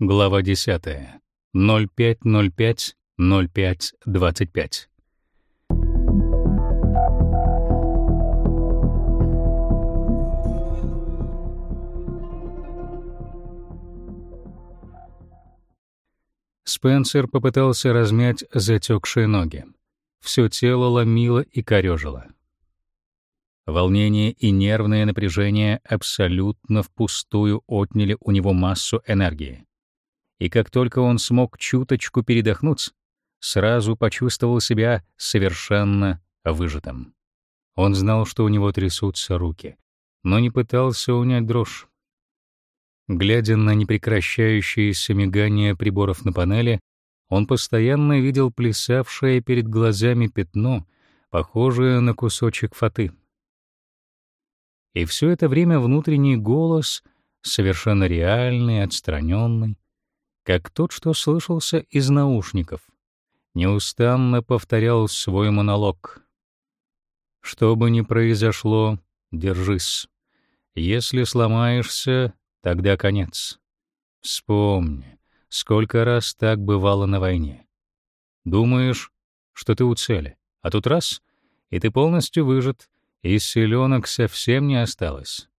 Глава 10. 05.05.05.25. Спенсер попытался размять затекшие ноги. Все тело ломило и корёжило. Волнение и нервное напряжение абсолютно впустую отняли у него массу энергии. И как только он смог чуточку передохнуть, сразу почувствовал себя совершенно выжатым. Он знал, что у него трясутся руки, но не пытался унять дрожь. Глядя на непрекращающееся мигание приборов на панели, он постоянно видел плясавшее перед глазами пятно, похожее на кусочек фаты. И все это время внутренний голос, совершенно реальный, отстраненный, как тот, что слышался из наушников, неустанно повторял свой монолог. Что бы ни произошло, держись. Если сломаешься, тогда конец. Вспомни, сколько раз так бывало на войне. Думаешь, что ты у цели, а тут раз — и ты полностью выжат, и селенок совсем не осталось.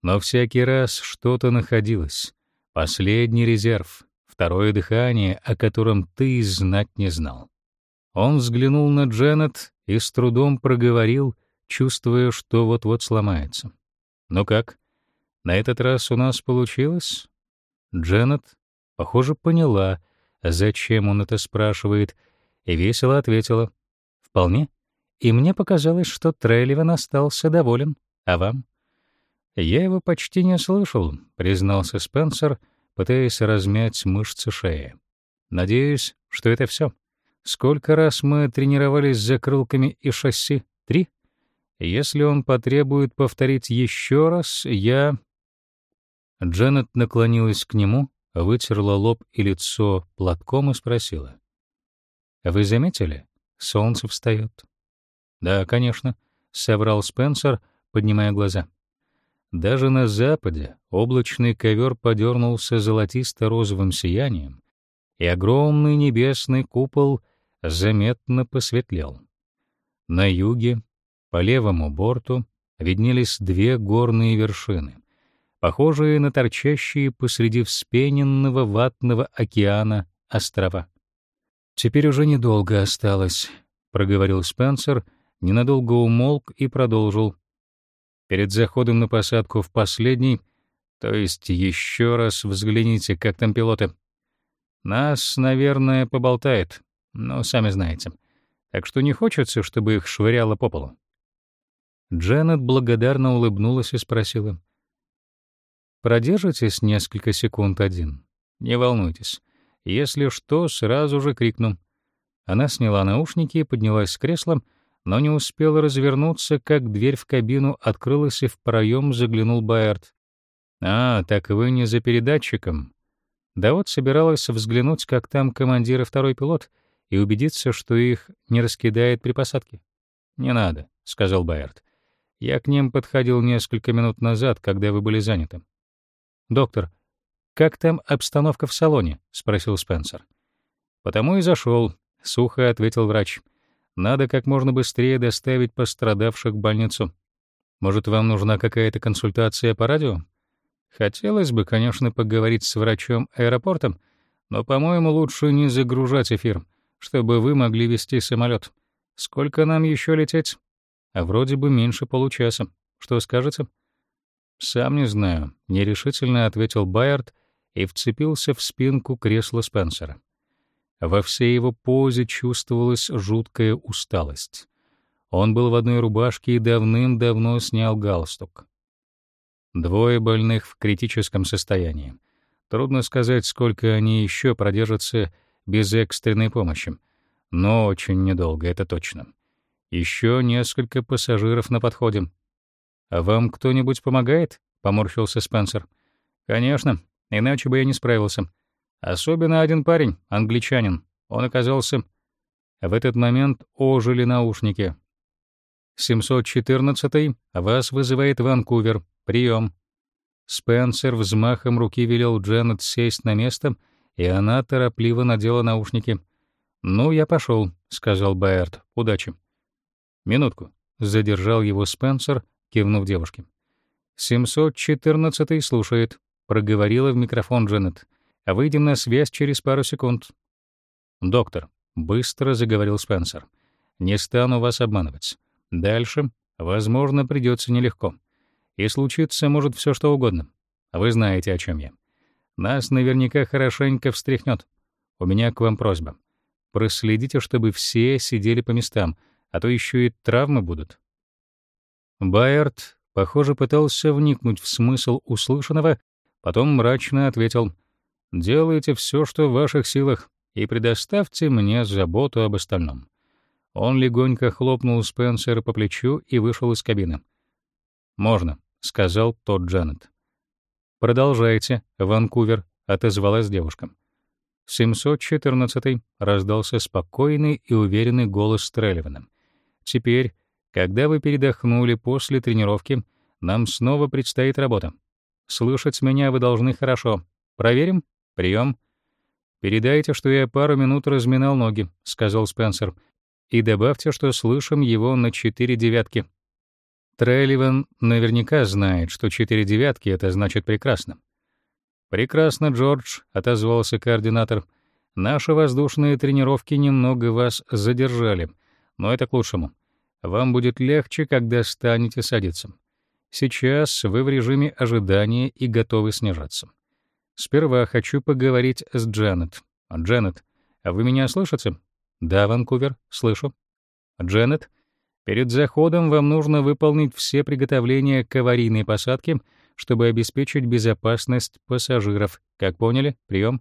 Но всякий раз что-то находилось. Последний резерв, второе дыхание, о котором ты знать не знал. Он взглянул на Дженнет и с трудом проговорил, чувствуя, что вот-вот сломается. «Ну как? На этот раз у нас получилось?» Дженнет, похоже, поняла, зачем он это спрашивает, и весело ответила. «Вполне» и мне показалось, что Трелливан остался доволен. А вам? Я его почти не слышал, признался Спенсер, пытаясь размять мышцы шеи. Надеюсь, что это все. Сколько раз мы тренировались с закрылками и шасси? Три? Если он потребует повторить еще раз, я Дженнет наклонилась к нему, вытерла лоб и лицо платком и спросила: "Вы заметили? Солнце встает. Да, конечно, соврал Спенсер, поднимая глаза. Даже на западе облачный ковер подернулся золотисто-розовым сиянием, и огромный небесный купол заметно посветлел. На юге, по левому борту, виднелись две горные вершины, похожие на торчащие посреди вспененного ватного океана острова. «Теперь уже недолго осталось», — проговорил Спенсер, — ненадолго умолк и продолжил. Перед заходом на посадку в последний, то есть еще раз взгляните, как там пилоты. Нас, наверное, поболтает, но сами знаете. Так что не хочется, чтобы их швыряло по полу. Дженнет благодарно улыбнулась и спросила: "Продержитесь несколько секунд один? Не волнуйтесь. Если что, сразу же крикну". Она сняла наушники и поднялась с кресла, но не успел развернуться, как дверь в кабину открылась и в проем заглянул Байерт. «А, так вы не за передатчиком?» Да вот собиралась взглянуть, как там командир и второй пилот, и убедиться, что их не раскидает при посадке. «Не надо», — сказал Байерт. «Я к ним подходил несколько минут назад, когда вы были заняты». «Доктор, как там обстановка в салоне?» — спросил Спенсер. «Потому и зашел», — сухо ответил врач. «Врач». Надо как можно быстрее доставить пострадавших в больницу. Может, вам нужна какая-то консультация по радио? Хотелось бы, конечно, поговорить с врачом аэропорта, но, по-моему, лучше не загружать эфир, чтобы вы могли вести самолет. Сколько нам еще лететь? А вроде бы меньше получаса. Что скажете? Сам не знаю, нерешительно ответил Байерт и вцепился в спинку кресла Спенсера. Во всей его позе чувствовалась жуткая усталость. Он был в одной рубашке и давным-давно снял галстук. Двое больных в критическом состоянии. Трудно сказать, сколько они еще продержатся без экстренной помощи, но очень недолго, это точно. Еще несколько пассажиров на подходе. А вам кто-нибудь помогает? поморщился Спенсер. Конечно, иначе бы я не справился. Особенно один парень, англичанин. Он оказался... В этот момент ожили наушники. 714 вас вызывает Ванкувер. Прием. Спенсер взмахом руки велел Дженнет сесть на место, и она торопливо надела наушники. «Ну, я пошел, сказал Байерт. «Удачи». «Минутку», — задержал его Спенсер, кивнув девушке. «714-й слушает», — проговорила в микрофон Дженнет. «А выйдем на связь через пару секунд». «Доктор», — быстро заговорил Спенсер, — «не стану вас обманывать. Дальше, возможно, придется нелегко. И случится может все что угодно. Вы знаете, о чем я. Нас наверняка хорошенько встряхнет. У меня к вам просьба. Проследите, чтобы все сидели по местам, а то еще и травмы будут. Байерт, похоже, пытался вникнуть в смысл услышанного, потом мрачно ответил: "Делайте все, что в ваших силах, и предоставьте мне заботу об остальном". Он легонько хлопнул Спенсера по плечу и вышел из кабины. "Можно", сказал тот Джанет. «Продолжайте, Ванкувер», — отозвалась девушка. 714 раздался спокойный и уверенный голос Стрелливана. «Теперь, когда вы передохнули после тренировки, нам снова предстоит работа. Слышать меня вы должны хорошо. Проверим? Прием. «Передайте, что я пару минут разминал ноги», — сказал Спенсер. «И добавьте, что слышим его на четыре девятки». Трелливан наверняка знает, что четыре девятки — это значит прекрасно. «Прекрасно, Джордж», — отозвался координатор. «Наши воздушные тренировки немного вас задержали, но это к лучшему. Вам будет легче, когда станете садиться. Сейчас вы в режиме ожидания и готовы снижаться. Сперва хочу поговорить с Дженнет. Дженнет, а вы меня слышите? Да, Ванкувер, слышу. Дженнет, Перед заходом вам нужно выполнить все приготовления к аварийной посадке, чтобы обеспечить безопасность пассажиров. Как поняли? Прием.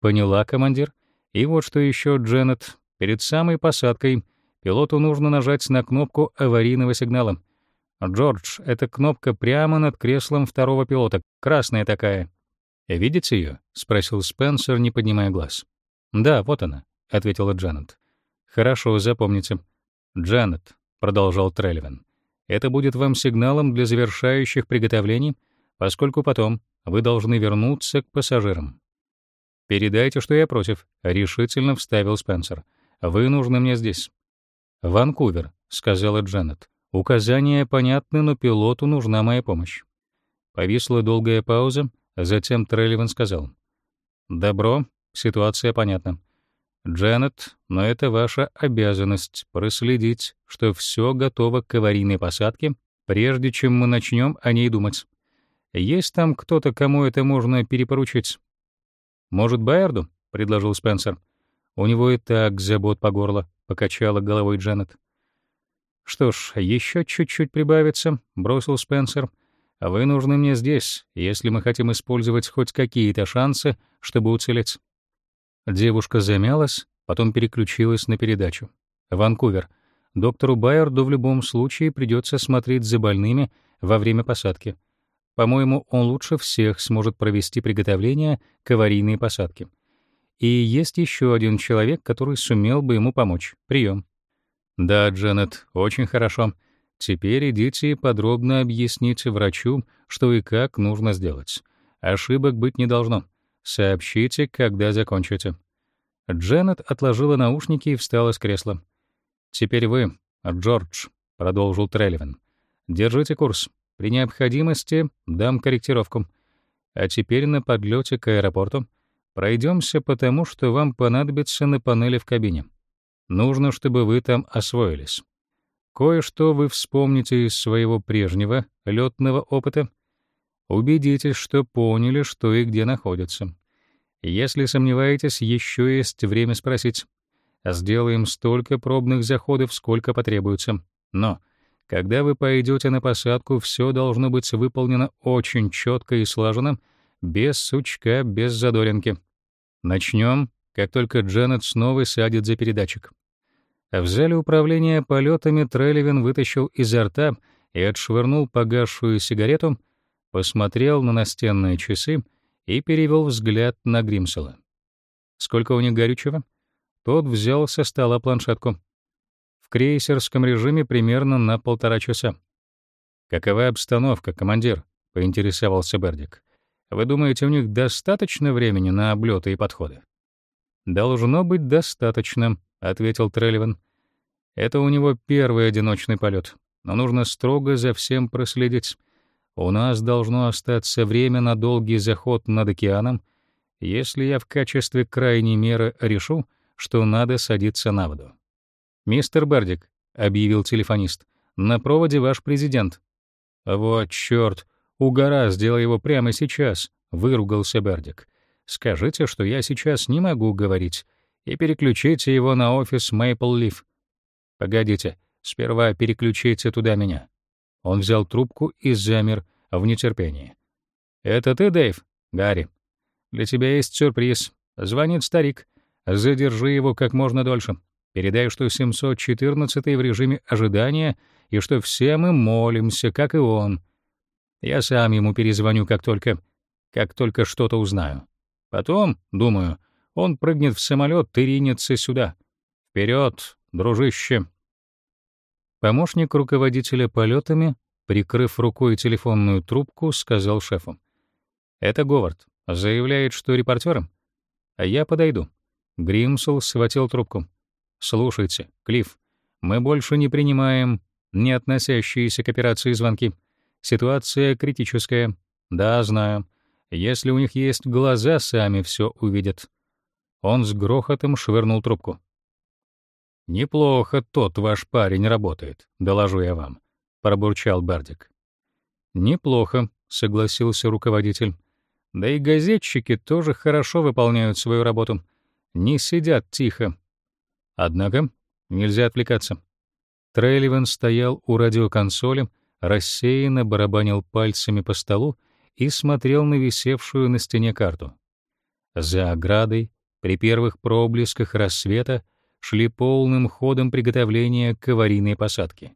Поняла, командир. И вот что еще, Дженнет. Перед самой посадкой пилоту нужно нажать на кнопку аварийного сигнала. Джордж, эта кнопка прямо над креслом второго пилота, красная такая. Видите ее? спросил Спенсер, не поднимая глаз. Да, вот она, ответила Дженнет. Хорошо, запомните. Дженнет, продолжал Трельвин. Это будет вам сигналом для завершающих приготовлений, поскольку потом вы должны вернуться к пассажирам. Передайте, что я против, решительно вставил Спенсер. Вы нужны мне здесь. Ванкувер, сказала Дженнет. Указания понятны, но пилоту нужна моя помощь. Повисла долгая пауза, затем Трелливан сказал: "Добро, ситуация понятна. Дженнет, но это ваша обязанность проследить, что все готово к аварийной посадке, прежде чем мы начнем о ней думать. Есть там кто-то, кому это можно перепоручить? Может, Байерду? предложил Спенсер. У него и так забот по горло, покачала головой Дженнет. Что ж, еще чуть-чуть прибавится, бросил Спенсер. Вы нужны мне здесь, если мы хотим использовать хоть какие-то шансы, чтобы уцелеть. Девушка замялась, потом переключилась на передачу. Ванкувер. Доктору Байерду в любом случае придется смотреть за больными во время посадки. По-моему, он лучше всех сможет провести приготовление к аварийной посадке. И есть еще один человек, который сумел бы ему помочь. Прием. Да, Дженнет, очень хорошо. Теперь идите и подробно объясните врачу, что и как нужно сделать. Ошибок быть не должно. Сообщите, когда закончите. Дженнет отложила наушники и встала с кресла. Теперь вы, Джордж, продолжил Трелливан. Держите курс. При необходимости дам корректировку. А теперь на подлете к аэропорту пройдемся по тому, что вам понадобится на панели в кабине. Нужно, чтобы вы там освоились. Кое-что вы вспомните из своего прежнего летного опыта — Убедитесь, что поняли, что и где находится. Если сомневаетесь, еще есть время спросить. Сделаем столько пробных заходов, сколько потребуется. Но когда вы пойдете на посадку, все должно быть выполнено очень четко и слаженно, без сучка, без задоринки. Начнем, как только Дженнет снова сядет за передатчик. В зале управления полетами Трелевин вытащил изо рта и отшвырнул погасшую сигарету — посмотрел на настенные часы и перевел взгляд на Гримсела. Сколько у них горючего? Тот взял со стола планшетку. В крейсерском режиме примерно на полтора часа. Какова обстановка, командир? поинтересовался Бердик. Вы думаете, у них достаточно времени на облеты и подходы? Должно быть достаточно, ответил Трелливан. Это у него первый одиночный полет, но нужно строго за всем проследить. У нас должно остаться время на долгий заход над океаном, если я в качестве крайней меры решу, что надо садиться на воду. Мистер Бердик, объявил телефонист. На проводе ваш президент. Вот чёрт, угораздило его прямо сейчас, выругался Бердик. Скажите, что я сейчас не могу говорить, и переключите его на офис Maple Leaf. Погодите, сперва переключите туда меня. Он взял трубку и замер в нетерпении. Это ты, Дэйв? Гарри. Для тебя есть сюрприз. Звонит старик. Задержи его как можно дольше. Передай, что 714 в режиме ожидания и что все мы молимся, как и он. Я сам ему перезвоню, как только как только что-то узнаю. Потом, думаю, он прыгнет в самолет и ринется сюда. Вперед, дружище. Помощник руководителя полетами, прикрыв рукой телефонную трубку, сказал шефу: "Это Говард. Заявляет, что репортером. А я подойду". Гримсел схватил трубку. Слушайте, Клифф, мы больше не принимаем не относящиеся к операции звонки. Ситуация критическая. Да, знаю. Если у них есть глаза, сами все увидят. Он с грохотом швырнул трубку. Неплохо тот ваш парень работает, доложу я вам, пробурчал Бардик. Неплохо, согласился руководитель. Да и газетчики тоже хорошо выполняют свою работу. Не сидят тихо, Однако нельзя отвлекаться. Трейливан стоял у радиоконсоли, рассеянно барабанил пальцами по столу и смотрел на висевшую на стене карту. За оградой, при первых проблесках рассвета, шли полным ходом приготовления к аварийной посадке.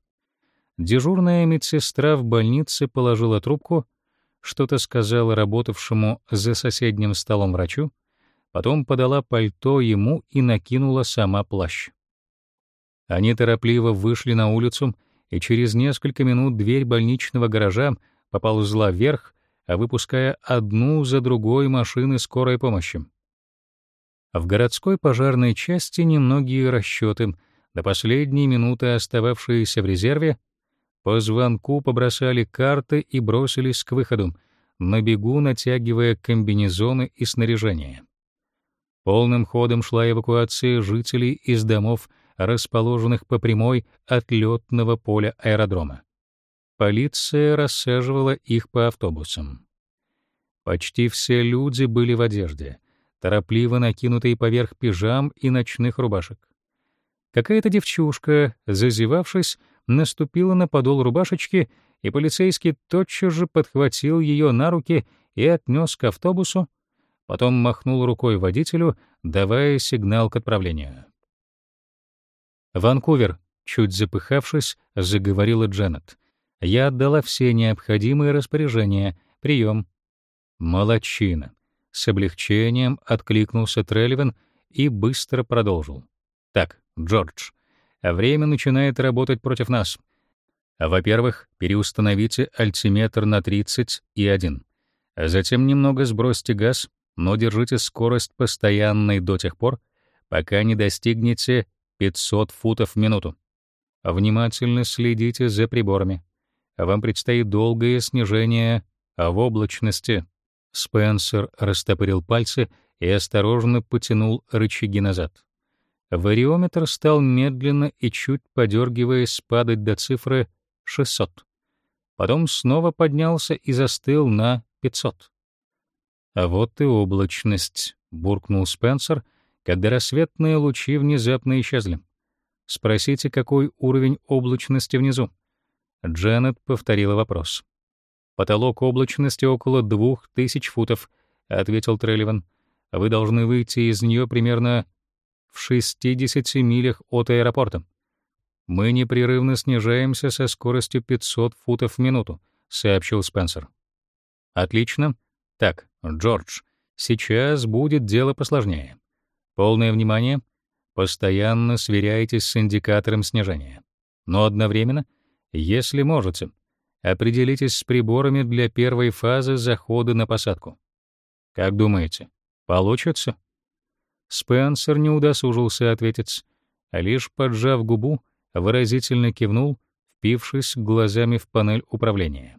Дежурная медсестра в больнице положила трубку, что-то сказала работавшему за соседним столом врачу, потом подала пальто ему и накинула сама плащ. Они торопливо вышли на улицу, и через несколько минут дверь больничного гаража поползла вверх, а выпуская одну за другой машины скорой помощи. В городской пожарной части немногие расчеты, до последней минуты остававшиеся в резерве, по звонку побросали карты и бросились к выходу, на бегу натягивая комбинезоны и снаряжение. Полным ходом шла эвакуация жителей из домов, расположенных по прямой от лётного поля аэродрома. Полиция рассаживала их по автобусам. Почти все люди были в одежде, торопливо накинутые поверх пижам и ночных рубашек. Какая-то девчушка, зазевавшись, наступила на подол рубашечки, и полицейский тотчас же подхватил ее на руки и отнес к автобусу, потом махнул рукой водителю, давая сигнал к отправлению. «Ванкувер», — чуть запыхавшись, заговорила Дженнет. «Я отдала все необходимые распоряжения. Прием». «Молодчина». С облегчением откликнулся Трелливан и быстро продолжил. «Так, Джордж, время начинает работать против нас. Во-первых, переустановите альтиметр на 30 и 1. Затем немного сбросьте газ но держите скорость постоянной до тех пор, пока не достигнете 500 футов в минуту. Внимательно следите за приборами. Вам предстоит долгое снижение в облачности. Спенсер растопырил пальцы и осторожно потянул рычаги назад. Вариометр стал медленно и чуть подергиваясь падать до цифры 600. Потом снова поднялся и застыл на 500. А вот и облачность, буркнул Спенсер, когда рассветные лучи внезапно исчезли. Спросите, какой уровень облачности внизу. Дженнет повторила вопрос. Потолок облачности около двух тысяч футов, ответил Трелливан. Вы должны выйти из нее примерно в 60 милях от аэропорта. Мы непрерывно снижаемся со скоростью 500 футов в минуту, сообщил Спенсер. Отлично. Так, Джордж, сейчас будет дело посложнее. Полное внимание. Постоянно сверяйтесь с индикатором снижения. Но одновременно, если можете, Определитесь с приборами для первой фазы захода на посадку. Как думаете, получится? Спенсер не удосужился ответить, а лишь поджав губу, выразительно кивнул, впившись глазами в панель управления.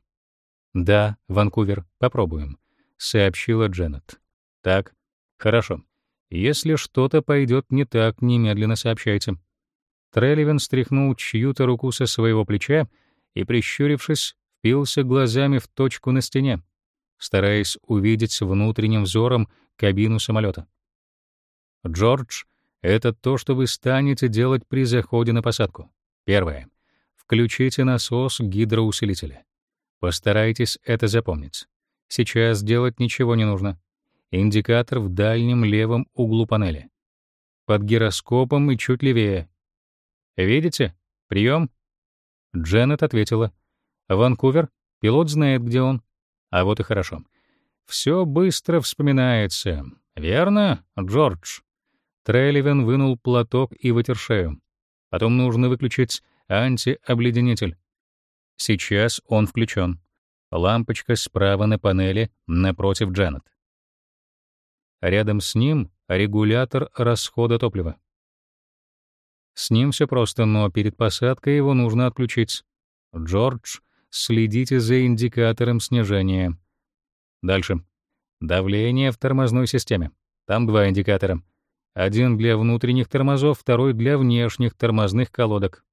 «Да, Ванкувер, попробуем», — сообщила Дженнет. «Так, хорошо. Если что-то пойдет не так, немедленно сообщайте». Трелливен стряхнул чью-то руку со своего плеча и, прищурившись, впился глазами в точку на стене, стараясь увидеть внутренним взором кабину самолета. «Джордж, это то, что вы станете делать при заходе на посадку. Первое. Включите насос гидроусилителя. Постарайтесь это запомнить. Сейчас делать ничего не нужно. Индикатор в дальнем левом углу панели. Под гироскопом и чуть левее. Видите? Прием? Дженнет ответила. Ванкувер, пилот знает, где он. А вот и хорошо. Все быстро вспоминается. Верно, Джордж? Трелливен вынул платок и вытер шею. Потом нужно выключить антиобледенитель. Сейчас он включен. Лампочка справа на панели напротив Дженнет. Рядом с ним регулятор расхода топлива. С ним все просто, но перед посадкой его нужно отключить. Джордж, следите за индикатором снижения. Дальше. Давление в тормозной системе. Там два индикатора. Один для внутренних тормозов, второй для внешних тормозных колодок.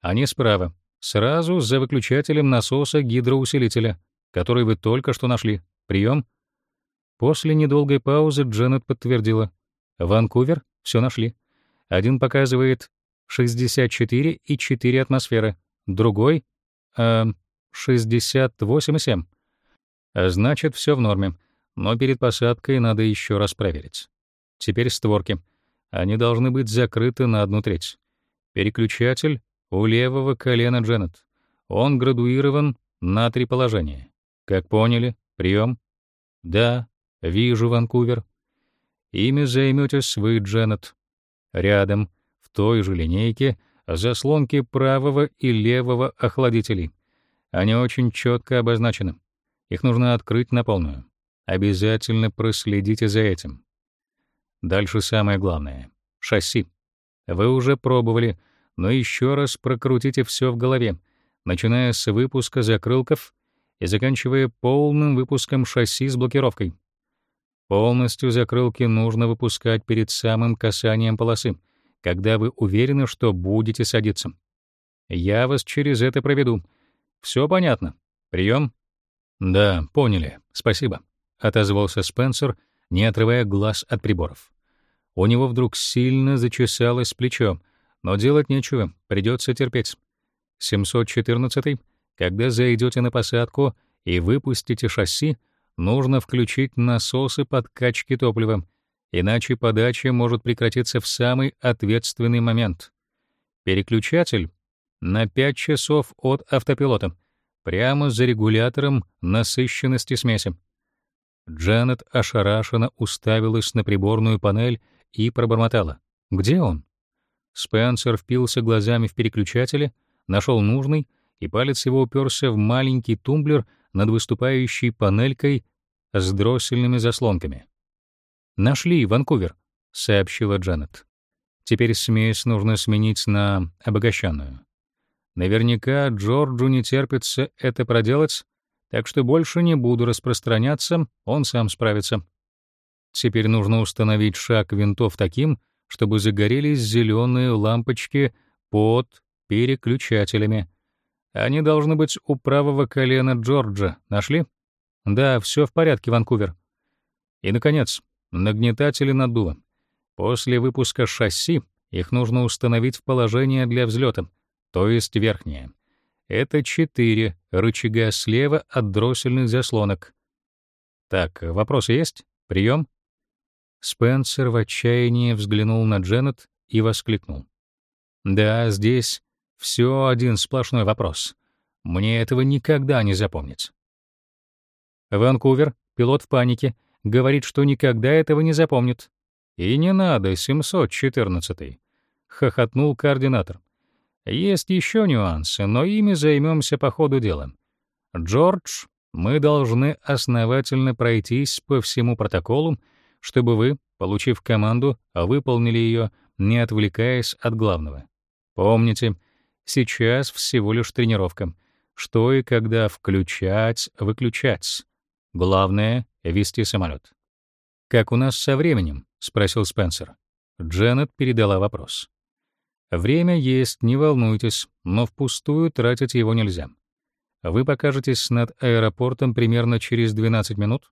Они справа, сразу за выключателем насоса гидроусилителя, который вы только что нашли. Прием. После недолгой паузы Дженнет подтвердила. Ванкувер, все нашли. Один показывает 64 и 4 атмосферы, другой э, 68,7. А значит, все в норме, но перед посадкой надо еще раз проверить. Теперь створки. Они должны быть закрыты на одну треть. Переключатель у левого колена Дженнет. Он градуирован на три положения. Как поняли? Прием? Да, вижу Ванкувер. Ими займетесь вы, Дженнет. Рядом, в той же линейке, заслонки правого и левого охладителей. Они очень четко обозначены. Их нужно открыть на полную. Обязательно проследите за этим. Дальше самое главное — шасси. Вы уже пробовали, но еще раз прокрутите все в голове, начиная с выпуска закрылков и заканчивая полным выпуском шасси с блокировкой. Полностью закрылки нужно выпускать перед самым касанием полосы, когда вы уверены, что будете садиться. Я вас через это проведу. Все понятно? Прием? Да, поняли. Спасибо, отозвался Спенсер, не отрывая глаз от приборов. У него вдруг сильно зачесалось плечо, но делать нечего, придется терпеть. 714 когда зайдете на посадку и выпустите шасси, нужно включить насосы подкачки топлива, иначе подача может прекратиться в самый ответственный момент. Переключатель на 5 часов от автопилота, прямо за регулятором насыщенности смеси. Джанет ошарашенно уставилась на приборную панель и пробормотала: "Где он?" Спенсер впился глазами в переключатели, нашел нужный, и палец его уперся в маленький тумблер над выступающей панелькой с дроссельными заслонками. «Нашли, Ванкувер», — сообщила Джанет. «Теперь смесь нужно сменить на обогащенную. Наверняка Джорджу не терпится это проделать, так что больше не буду распространяться, он сам справится. Теперь нужно установить шаг винтов таким, чтобы загорелись зеленые лампочки под переключателями, они должны быть у правого колена Джорджа. Нашли? Да, все в порядке, Ванкувер. И наконец, нагнетатели наддува. После выпуска шасси их нужно установить в положение для взлета, то есть верхнее. Это четыре рычага слева от дроссельных заслонок. Так, вопросы есть? Прием? Спенсер в отчаянии взглянул на Дженнет и воскликнул: "Да, здесь все один сплошной вопрос. Мне этого никогда не запомнить. Ванкувер, пилот в панике, говорит, что никогда этого не запомнит. И не надо, 714-й, хохотнул координатор. Есть еще нюансы, но ими займемся по ходу дела. Джордж, мы должны основательно пройтись по всему протоколу, чтобы вы, получив команду, выполнили ее, не отвлекаясь от главного. Помните, сейчас всего лишь тренировка. Что и когда включать, выключать. Главное — вести самолет. «Как у нас со временем?» — спросил Спенсер. Дженнет передала вопрос. Время есть, не волнуйтесь, но впустую тратить его нельзя. Вы покажетесь над аэропортом примерно через 12 минут,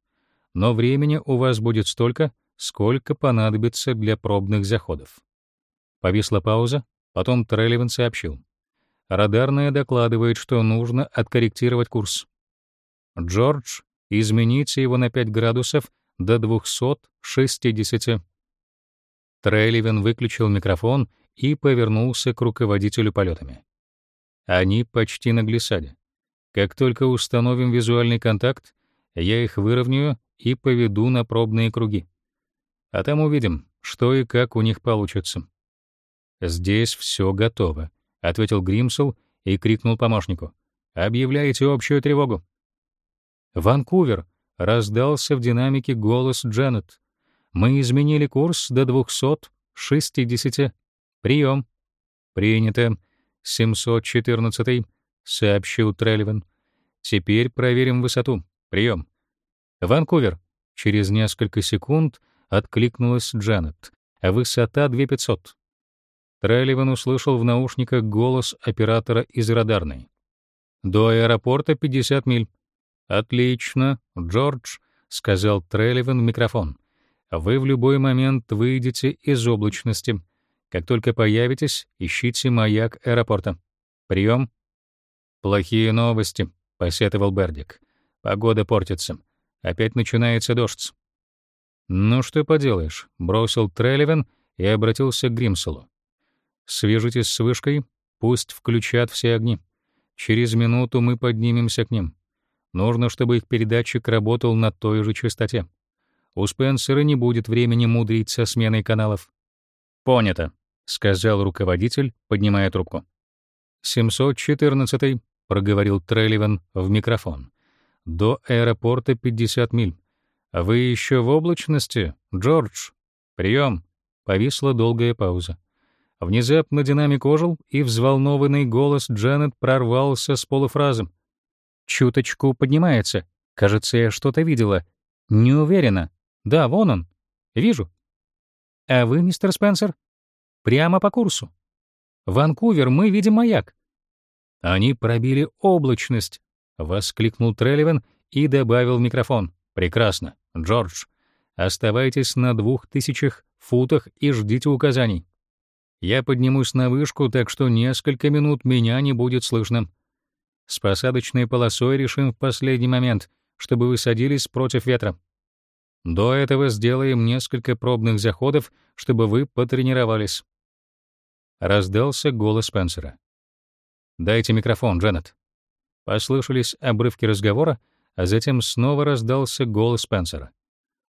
но времени у вас будет столько, сколько понадобится для пробных заходов. Повисла пауза, потом Трелливан сообщил. Радарная докладывает, что нужно откорректировать курс. Джордж, измените его на 5 градусов до 260. Трелливан выключил микрофон и повернулся к руководителю полетами. Они почти на глиссаде. Как только установим визуальный контакт, я их выровняю и поведу на пробные круги. А там увидим, что и как у них получится. Здесь все готово, ответил Гримсел и крикнул помощнику: "Объявляйте общую тревогу". Ванкувер раздался в динамике голос Дженнет. Мы изменили курс до 260 Прием. Принято. 714 сообщил Трелливан. Теперь проверим высоту. Прием. Ванкувер. Через несколько секунд откликнулась Джанет. Высота 2500. Трелливан услышал в наушниках голос оператора из радарной. До аэропорта 50 миль. Отлично, Джордж, сказал Трелливан в микрофон. Вы в любой момент выйдете из облачности. Как только появитесь, ищите маяк аэропорта. Прием. Плохие новости, посетовал Бердик. Погода портится. Опять начинается дождь. Ну что поделаешь, бросил Трелливен и обратился к Гримселу. Свяжитесь с вышкой, пусть включат все огни. Через минуту мы поднимемся к ним. Нужно, чтобы их передатчик работал на той же частоте. У Спенсера не будет времени мудрить со сменой каналов. Понято, сказал руководитель, поднимая трубку. 714 проговорил Трелливан в микрофон. До аэропорта 50 миль. А вы еще в облачности, Джордж? Прием. Повисла долгая пауза. Внезапно динамик ожил, и взволнованный голос Джанет прорвался с полуфразы. «Чуточку поднимается. Кажется, я что-то видела. Не уверена. Да, вон он. Вижу. А вы, мистер Спенсер? Прямо по курсу. Ванкувер, мы видим маяк. Они пробили облачность, воскликнул Трелливан и добавил в микрофон. Прекрасно, Джордж. Оставайтесь на двух тысячах футах и ждите указаний. Я поднимусь на вышку, так что несколько минут меня не будет слышно. С посадочной полосой решим в последний момент, чтобы вы садились против ветра. До этого сделаем несколько пробных заходов, чтобы вы потренировались. Раздался голос Спенсера. «Дайте микрофон, Дженнет». Послышались обрывки разговора, а затем снова раздался голос Спенсера.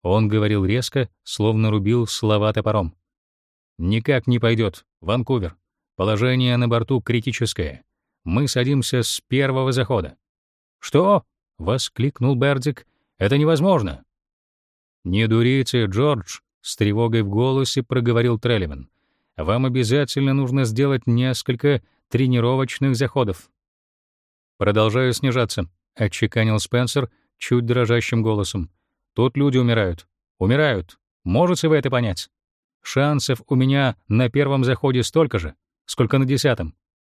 Он говорил резко, словно рубил слова топором. «Никак не пойдет, Ванкувер. Положение на борту критическое. Мы садимся с первого захода». «Что?» — воскликнул Бердик. «Это невозможно». «Не дурите, Джордж», — с тревогой в голосе проговорил Трелливан вам обязательно нужно сделать несколько тренировочных заходов. Продолжаю снижаться, отчеканил Спенсер чуть дрожащим голосом. Тут люди умирают. Умирают. Можете вы это понять? Шансов у меня на первом заходе столько же, сколько на десятом.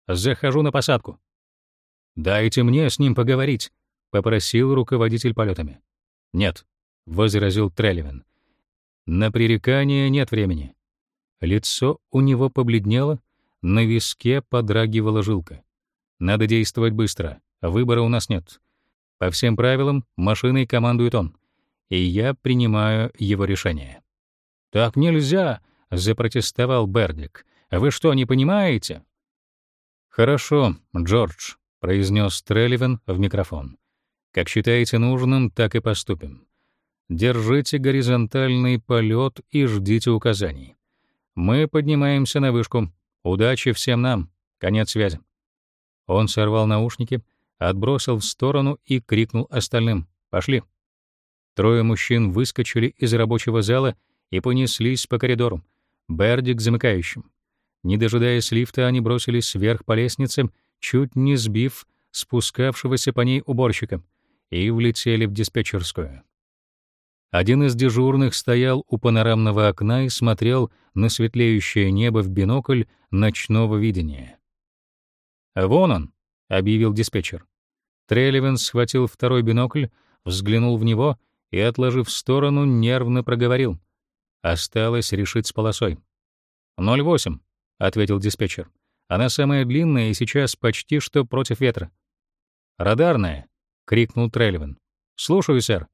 Захожу на посадку. Дайте мне с ним поговорить, попросил руководитель полетами. Нет, возразил Трелливен. На пререкание нет времени. Лицо у него побледнело, на виске подрагивала жилка. Надо действовать быстро, выбора у нас нет. По всем правилам машиной командует он, и я принимаю его решение. Так нельзя, запротестовал Бердик. Вы что, не понимаете? Хорошо, Джордж, произнес Трелливан в микрофон. Как считаете нужным, так и поступим. Держите горизонтальный полет и ждите указаний. Мы поднимаемся на вышку. Удачи всем нам. Конец связи. Он сорвал наушники, отбросил в сторону и крикнул остальным: "Пошли!" Трое мужчин выскочили из рабочего зала и понеслись по коридору, Бердик замыкающим. Не дожидаясь лифта, они бросились вверх по лестнице, чуть не сбив спускавшегося по ней уборщика, и влетели в диспетчерскую. Один из дежурных стоял у панорамного окна и смотрел на светлеющее небо в бинокль ночного видения. «Вон он», — объявил диспетчер. Трелевин схватил второй бинокль, взглянул в него и, отложив в сторону, нервно проговорил. Осталось решить с полосой. «08», — ответил диспетчер. «Она самая длинная и сейчас почти что против ветра». «Радарная», — крикнул Трелевин. «Слушаю, сэр».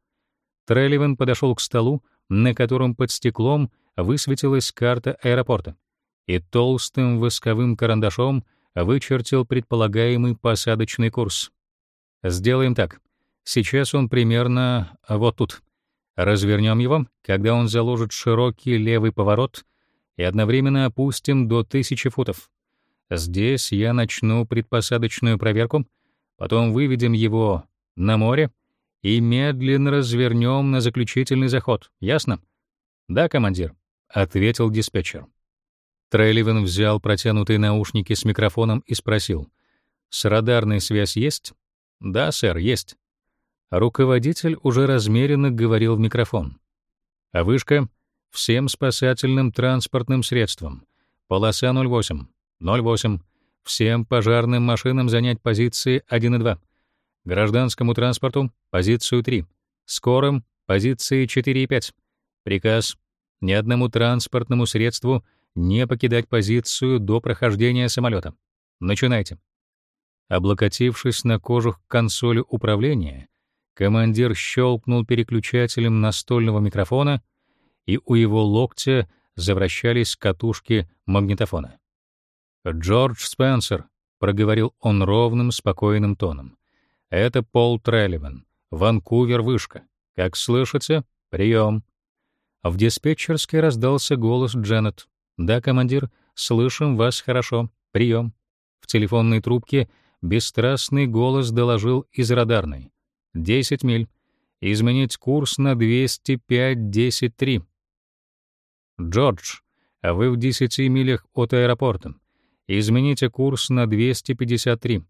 Трелливан подошел к столу, на котором под стеклом высветилась карта аэропорта, и толстым восковым карандашом вычертил предполагаемый посадочный курс. Сделаем так. Сейчас он примерно вот тут. Развернем его, когда он заложит широкий левый поворот, и одновременно опустим до тысячи футов. Здесь я начну предпосадочную проверку, потом выведем его на море, и медленно развернем на заключительный заход. Ясно? Да, командир, ответил диспетчер. Трейливен взял протянутые наушники с микрофоном и спросил: "С радарной связь есть?" "Да, сэр, есть". Руководитель уже размеренно говорил в микрофон. А вышка всем спасательным транспортным средствам. Полоса 08. 08. Всем пожарным машинам занять позиции 1 и 2 гражданскому транспорту — позицию 3, скорым — позиции 4 и 5. Приказ — ни одному транспортному средству не покидать позицию до прохождения самолета. Начинайте. Облокотившись на кожух консоли управления, командир щелкнул переключателем настольного микрофона, и у его локтя завращались катушки магнитофона. «Джордж Спенсер», — проговорил он ровным, спокойным тоном, это Пол Трелливан, Ванкувер вышка. Как слышите? Прием. В диспетчерской раздался голос Дженнет. Да, командир, слышим вас хорошо. Прием. В телефонной трубке бесстрастный голос доложил из радарной. 10 миль. Изменить курс на 205-10-3. Джордж, а вы в 10 милях от аэропорта. Измените курс на 253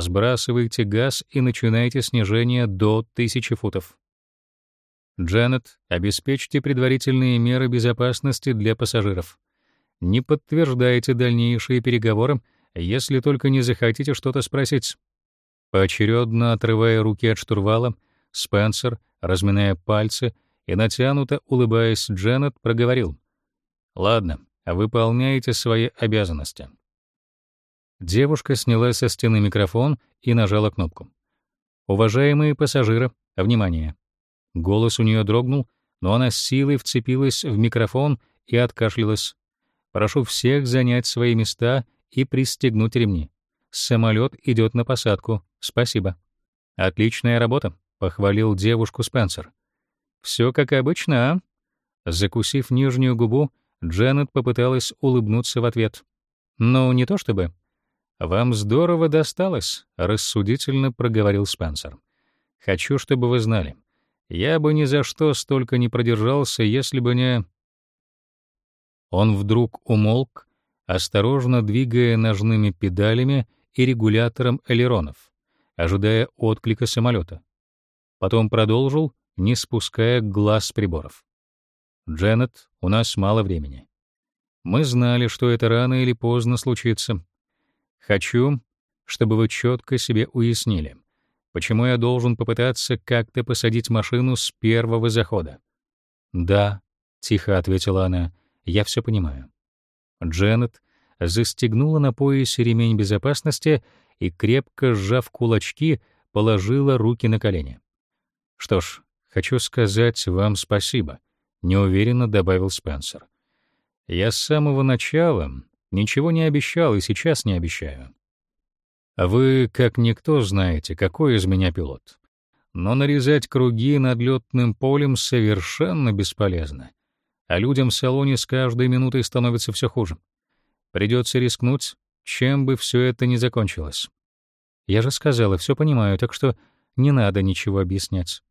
сбрасывайте газ и начинайте снижение до 1000 футов. Дженнет, обеспечьте предварительные меры безопасности для пассажиров. Не подтверждайте дальнейшие переговоры, если только не захотите что-то спросить. Поочередно отрывая руки от штурвала, Спенсер, разминая пальцы и натянуто улыбаясь Дженнет, проговорил: "Ладно, выполняйте свои обязанности". Девушка сняла со стены микрофон и нажала кнопку. «Уважаемые пассажиры, внимание!» Голос у нее дрогнул, но она с силой вцепилась в микрофон и откашлялась. «Прошу всех занять свои места и пристегнуть ремни. Самолет идет на посадку. Спасибо». «Отличная работа», — похвалил девушку Спенсер. «Все как обычно, а?» Закусив нижнюю губу, Дженнет попыталась улыбнуться в ответ. «Ну, не то чтобы...» Вам здорово досталось, рассудительно проговорил Спенсер. Хочу, чтобы вы знали, я бы ни за что столько не продержался, если бы не Он вдруг умолк, осторожно двигая ножными педалями и регулятором элеронов, ожидая отклика самолета. Потом продолжил, не спуская глаз с приборов. Дженнет, у нас мало времени. Мы знали, что это рано или поздно случится. Хочу, чтобы вы четко себе уяснили, почему я должен попытаться как-то посадить машину с первого захода. Да, тихо ответила она. Я все понимаю. Дженнет застегнула на поясе ремень безопасности и крепко сжав кулачки, положила руки на колени. Что ж, хочу сказать вам спасибо, неуверенно добавил Спенсер. Я с самого начала Ничего не обещал и сейчас не обещаю. А вы, как никто, знаете, какой из меня пилот. Но нарезать круги над лётным полем совершенно бесполезно. А людям в салоне с каждой минутой становится все хуже. Придется рискнуть, чем бы все это ни закончилось. Я же сказала, все понимаю, так что не надо ничего объяснять.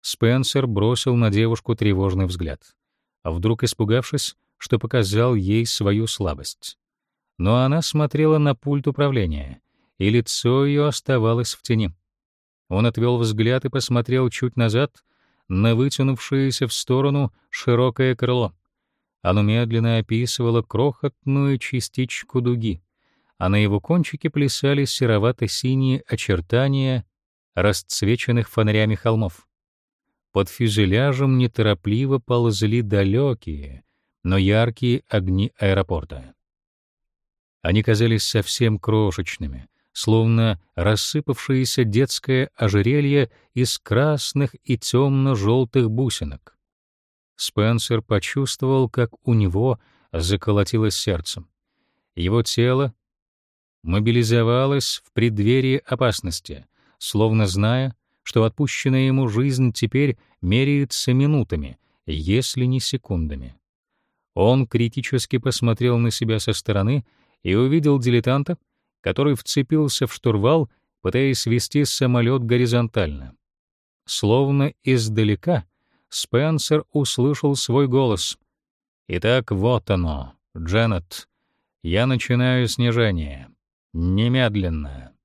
Спенсер бросил на девушку тревожный взгляд, а вдруг испугавшись, что показал ей свою слабость. Но она смотрела на пульт управления, и лицо ее оставалось в тени. Он отвел взгляд и посмотрел чуть назад на вытянувшееся в сторону широкое крыло. Оно медленно описывало крохотную частичку дуги, а на его кончике плясали серовато-синие очертания расцвеченных фонарями холмов. Под фюзеляжем неторопливо ползли далекие, но яркие огни аэропорта. Они казались совсем крошечными, словно рассыпавшееся детское ожерелье из красных и темно-желтых бусинок. Спенсер почувствовал, как у него заколотилось сердце. Его тело мобилизовалось в преддверии опасности, словно зная, что отпущенная ему жизнь теперь меряется минутами, если не секундами. Он критически посмотрел на себя со стороны и увидел дилетанта, который вцепился в штурвал, пытаясь вести самолет горизонтально. Словно издалека Спенсер услышал свой голос. «Итак, вот оно, Дженнет. Я начинаю снижение. Немедленно».